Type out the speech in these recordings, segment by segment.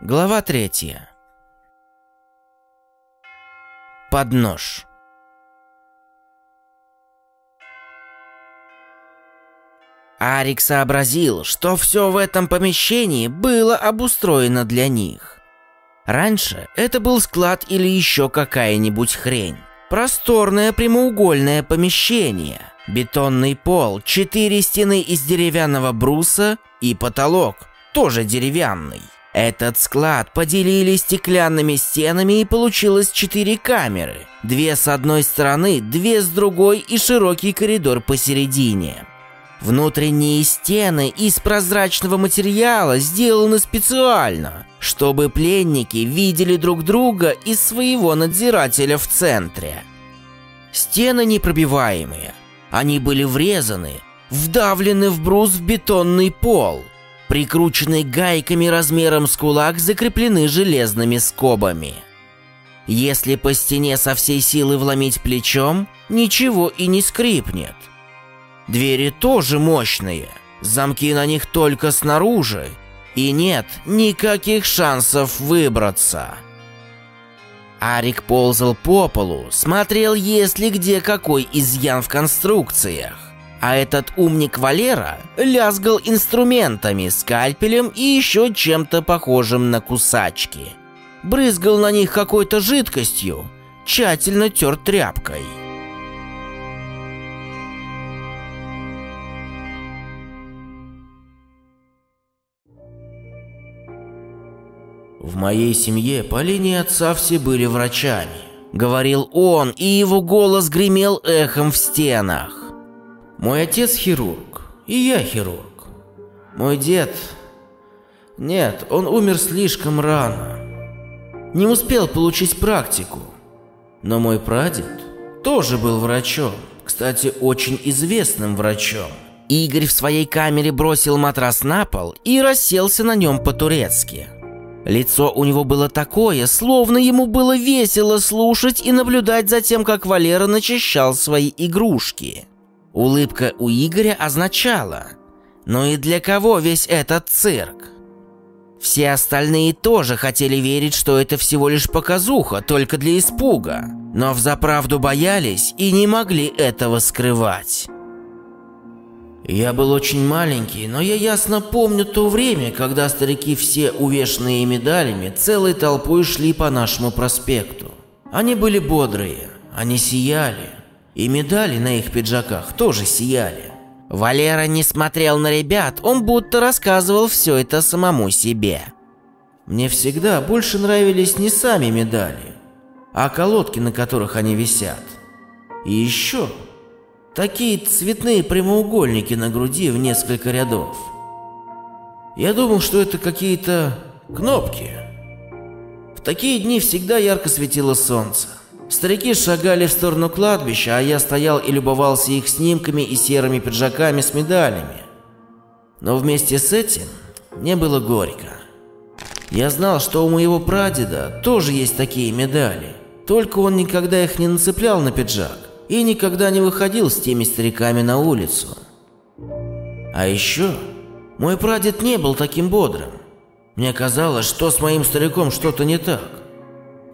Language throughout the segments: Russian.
Глава третья. Поднож. Арик сообразил, что все в этом помещении было обустроено для них. Раньше это был склад или еще какая-нибудь хрень. Просторное прямоугольное помещение, бетонный пол, четыре стены из деревянного бруса и потолок, тоже деревянный. Этот склад поделили стеклянными стенами и получилось четыре камеры. Две с одной стороны, две с другой и широкий коридор посередине. Внутренние стены из прозрачного материала сделаны специально, чтобы пленники видели друг друга из своего надзирателя в центре. Стены непробиваемые. Они были врезаны, вдавлены в брус в бетонный пол. Прикрученные гайками размером с кулак закреплены железными скобами. Если по стене со всей силы вломить плечом, ничего и не скрипнет. Двери тоже мощные, замки на них только снаружи, и нет никаких шансов выбраться. Арик ползал по полу, смотрел, есть ли где какой изъян в конструкциях. А этот умник Валера лязгал инструментами, скальпелем и еще чем-то похожим на кусачки. Брызгал на них какой-то жидкостью, тщательно тер тряпкой. В моей семье по линии отца все были врачами. Говорил он, и его голос гремел эхом в стенах. Мой отец хирург, и я хирург. Мой дед... Нет, он умер слишком рано. Не успел получить практику. Но мой прадед тоже был врачом. Кстати, очень известным врачом. Игорь в своей камере бросил матрас на пол и расселся на нем по-турецки. Лицо у него было такое, словно ему было весело слушать и наблюдать за тем, как Валера начищал свои игрушки. Улыбка у Игоря означала «Ну и для кого весь этот цирк?» Все остальные тоже хотели верить, что это всего лишь показуха, только для испуга, но взаправду боялись и не могли этого скрывать. Я был очень маленький, но я ясно помню то время, когда старики все увешанные медалями целой толпой шли по нашему проспекту. Они были бодрые, они сияли, и медали на их пиджаках тоже сияли. Валера не смотрел на ребят, он будто рассказывал все это самому себе. Мне всегда больше нравились не сами медали, а колодки, на которых они висят. И еще Такие цветные прямоугольники на груди в несколько рядов. Я думал, что это какие-то кнопки. В такие дни всегда ярко светило солнце. Старики шагали в сторону кладбища, а я стоял и любовался их снимками и серыми пиджаками с медалями. Но вместе с этим мне было горько. Я знал, что у моего прадеда тоже есть такие медали, только он никогда их не нацеплял на пиджак и никогда не выходил с теми стариками на улицу. А еще мой прадед не был таким бодрым. Мне казалось, что с моим стариком что-то не так.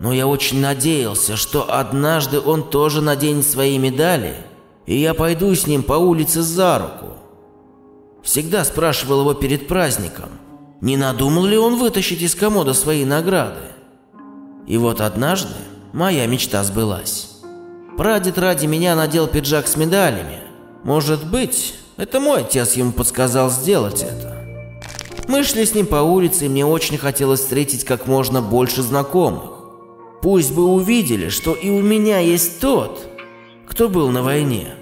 Но я очень надеялся, что однажды он тоже наденет свои медали, и я пойду с ним по улице за руку. Всегда спрашивал его перед праздником, не надумал ли он вытащить из комода свои награды. И вот однажды моя мечта сбылась. Прадед ради меня надел пиджак с медалями. Может быть, это мой отец ему подсказал сделать это. Мы шли с ним по улице, и мне очень хотелось встретить как можно больше знакомых. Пусть бы увидели, что и у меня есть тот, кто был на войне.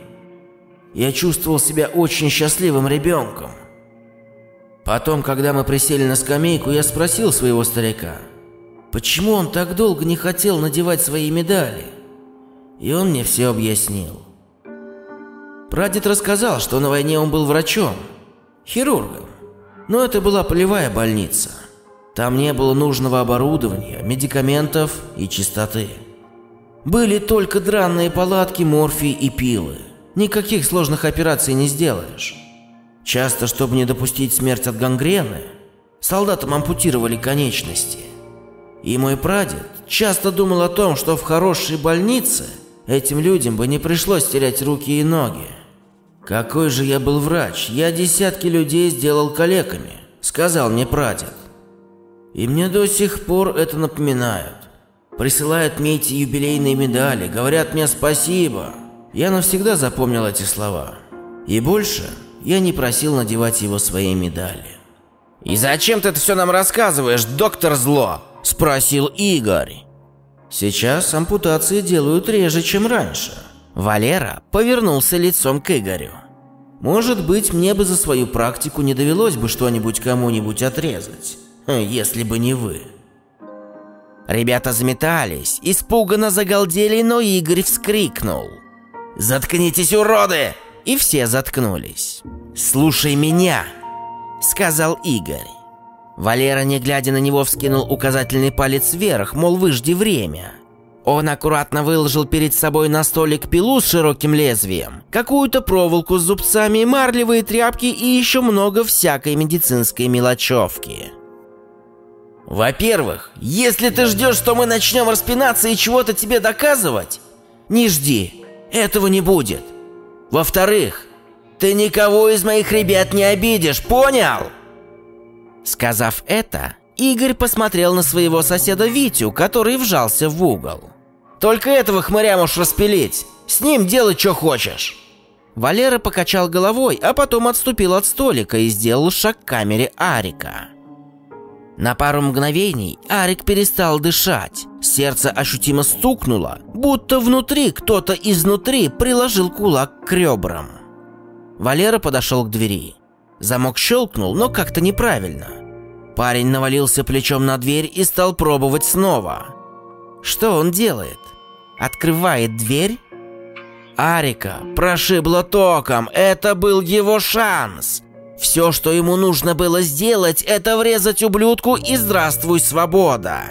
Я чувствовал себя очень счастливым ребенком. Потом, когда мы присели на скамейку, я спросил своего старика, почему он так долго не хотел надевать свои медали и он мне все объяснил. Прадед рассказал, что на войне он был врачом, хирургом, но это была полевая больница. Там не было нужного оборудования, медикаментов и чистоты. Были только дранные палатки, морфий и пилы. Никаких сложных операций не сделаешь. Часто, чтобы не допустить смерть от гангрены, Солдатам ампутировали конечности. И мой прадед часто думал о том, что в хорошей больнице этим людям бы не пришлось терять руки и ноги. Какой же я был врач, я десятки людей сделал калеками, сказал мне прадед. И мне до сих пор это напоминают. Присылают мне эти юбилейные медали, говорят мне спасибо. Я навсегда запомнил эти слова. И больше я не просил надевать его своей медали. «И зачем ты это все нам рассказываешь, доктор Зло?» – спросил Игорь. Сейчас ампутации делают реже, чем раньше. Валера повернулся лицом к Игорю. Может быть, мне бы за свою практику не довелось бы что-нибудь кому-нибудь отрезать, если бы не вы. Ребята заметались, испуганно загалдели, но Игорь вскрикнул. «Заткнитесь, уроды!» И все заткнулись. «Слушай меня!» сказал Игорь. Валера, не глядя на него, вскинул указательный палец вверх, мол, выжди время. Он аккуратно выложил перед собой на столик пилу с широким лезвием, какую-то проволоку с зубцами, марлевые тряпки и еще много всякой медицинской мелочевки. Во-первых, если ты ждешь, что мы начнем распинаться и чего-то тебе доказывать, не жди, этого не будет. Во-вторых, ты никого из моих ребят не обидишь, понял?» Сказав это, Игорь посмотрел на своего соседа Витю, который вжался в угол. «Только этого хмыря можешь распилить. С ним делай, что хочешь». Валера покачал головой, а потом отступил от столика и сделал шаг к камере Арика. На пару мгновений Арик перестал дышать. Сердце ощутимо стукнуло, будто внутри кто-то изнутри приложил кулак к ребрам. Валера подошел к двери. Замок щелкнул, но как-то неправильно. Парень навалился плечом на дверь и стал пробовать снова. Что он делает? Открывает дверь? Арика прошибло током, это был его шанс. Все, что ему нужно было сделать, это врезать ублюдку и здравствуй, свобода.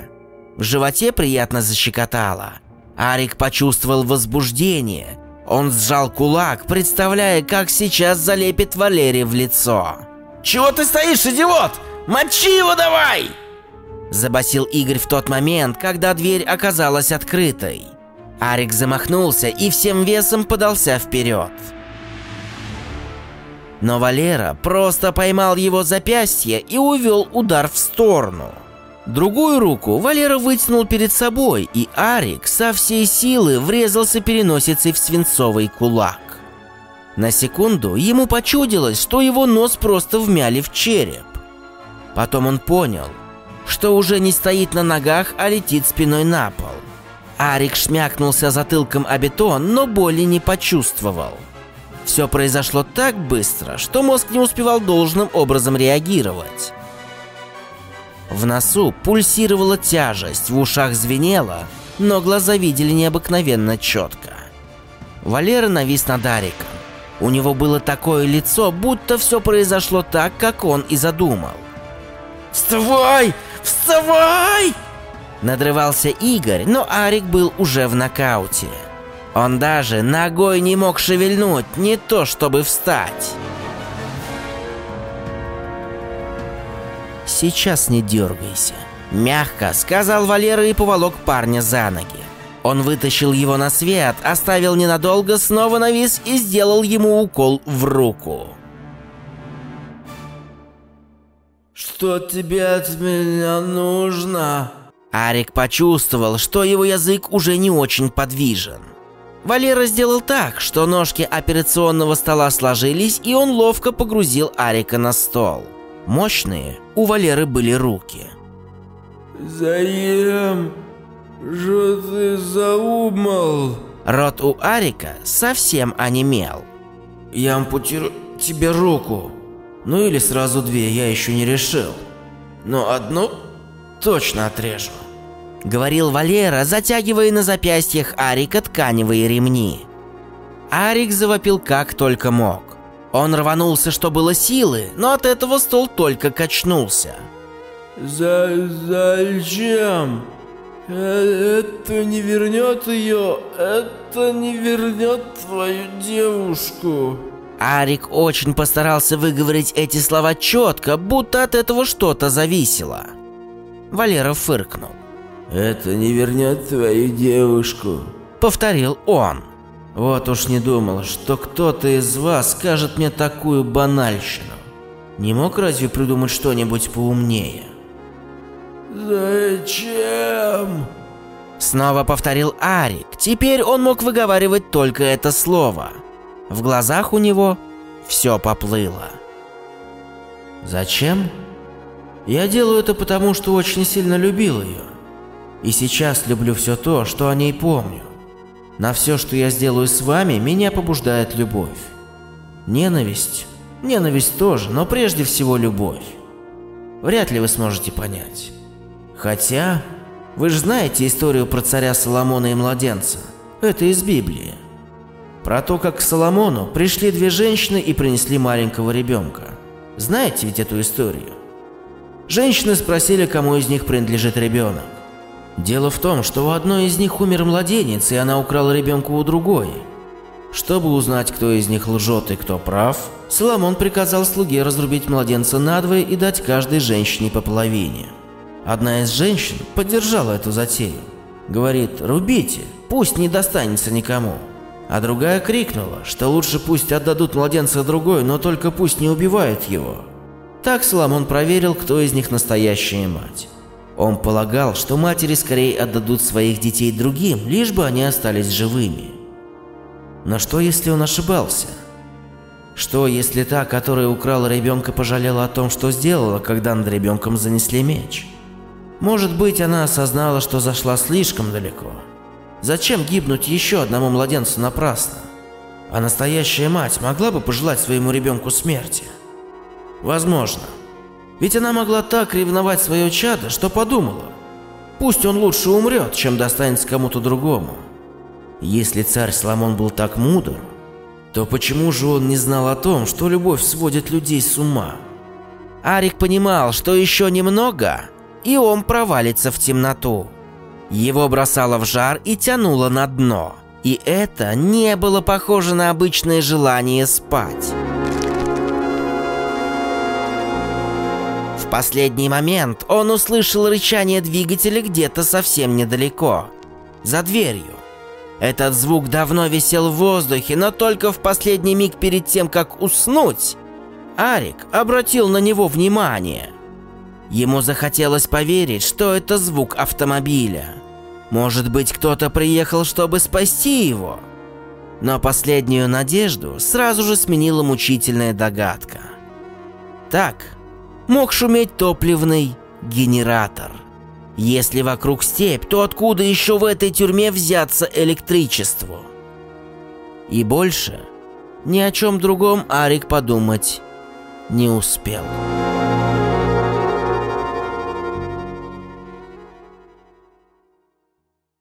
В животе приятно защекотало. Арик почувствовал возбуждение, он сжал кулак, представляя, как сейчас залепит Валерий в лицо. «Чего ты стоишь, идиот? Мочи его давай!» Забасил Игорь в тот момент, когда дверь оказалась открытой. Арик замахнулся и всем весом подался вперед. Но Валера просто поймал его запястье и увел удар в сторону. Другую руку Валера вытянул перед собой, и Арик со всей силы врезался переносицей в свинцовый кулак. На секунду ему почудилось, что его нос просто вмяли в череп. Потом он понял, что уже не стоит на ногах, а летит спиной на пол. Арик шмякнулся затылком о бетон, но боли не почувствовал. Все произошло так быстро, что мозг не успевал должным образом реагировать. В носу пульсировала тяжесть, в ушах звенело, но глаза видели необыкновенно четко. Валера навис над Ариком. У него было такое лицо, будто все произошло так, как он и задумал. «Вставай! Вставай!» Надрывался Игорь, но Арик был уже в нокауте. Он даже ногой не мог шевельнуть, не то чтобы встать. «Сейчас не дергайся», – мягко сказал Валера и поволок парня за ноги. Он вытащил его на свет, оставил ненадолго, снова навис и сделал ему укол в руку. «Что тебе от меня нужно?» Арик почувствовал, что его язык уже не очень подвижен. Валера сделал так, что ножки операционного стола сложились, и он ловко погрузил Арика на стол. Мощные у Валеры были руки. «Заем, что ты заумал?» Рот у Арика совсем онемел. «Я ампутирую тебе руку. Ну или сразу две, я еще не решил. Но одну точно отрежу», — говорил Валера, затягивая на запястьях Арика тканевые ремни. Арик завопил как только мог. Он рванулся, что было силы, но от этого стол только качнулся. За зачем? Э, это не вернет ее, это не вернет твою девушку. Арик очень постарался выговорить эти слова четко, будто от этого что-то зависело. Валера фыркнул. «Это не вернет твою девушку», — повторил он. «Вот уж не думал, что кто-то из вас скажет мне такую банальщину. Не мог разве придумать что-нибудь поумнее?» «Зачем?» Снова повторил Арик. Теперь он мог выговаривать только это слово. В глазах у него все поплыло. «Зачем?» «Я делаю это потому, что очень сильно любил ее. И сейчас люблю все то, что о ней помню. На все, что я сделаю с вами, меня побуждает любовь. Ненависть? Ненависть тоже, но прежде всего любовь. Вряд ли вы сможете понять. Хотя, вы же знаете историю про царя Соломона и младенца. Это из Библии. Про то, как к Соломону пришли две женщины и принесли маленького ребенка. Знаете ведь эту историю? Женщины спросили, кому из них принадлежит ребенок. Дело в том, что у одной из них умер младенец, и она украла ребенка у другой. Чтобы узнать, кто из них лжет и кто прав, Соломон приказал слуге разрубить младенца надвое и дать каждой женщине по половине. Одна из женщин поддержала эту затею. Говорит, рубите, пусть не достанется никому. А другая крикнула, что лучше пусть отдадут младенца другой, но только пусть не убивают его. Так Соломон проверил, кто из них настоящая мать. Он полагал, что матери скорее отдадут своих детей другим, лишь бы они остались живыми. Но что, если он ошибался? Что, если та, которая украла ребенка, пожалела о том, что сделала, когда над ребенком занесли меч? Может быть, она осознала, что зашла слишком далеко. Зачем гибнуть еще одному младенцу напрасно? А настоящая мать могла бы пожелать своему ребенку смерти? Возможно. Ведь она могла так ревновать свое чадо, что подумала, пусть он лучше умрет, чем достанется кому-то другому. Если царь Соломон был так мудр, то почему же он не знал о том, что любовь сводит людей с ума? Арик понимал, что еще немного, и он провалится в темноту. Его бросало в жар и тянуло на дно. И это не было похоже на обычное желание спать. Последний момент он услышал рычание двигателя где-то совсем недалеко, за дверью. Этот звук давно висел в воздухе, но только в последний миг перед тем, как уснуть, Арик обратил на него внимание. Ему захотелось поверить, что это звук автомобиля. Может быть, кто-то приехал, чтобы спасти его? Но последнюю надежду сразу же сменила мучительная догадка. Так, мог шуметь топливный генератор. Если вокруг степь, то откуда еще в этой тюрьме взяться электричеству? И больше ни о чем другом Арик подумать не успел.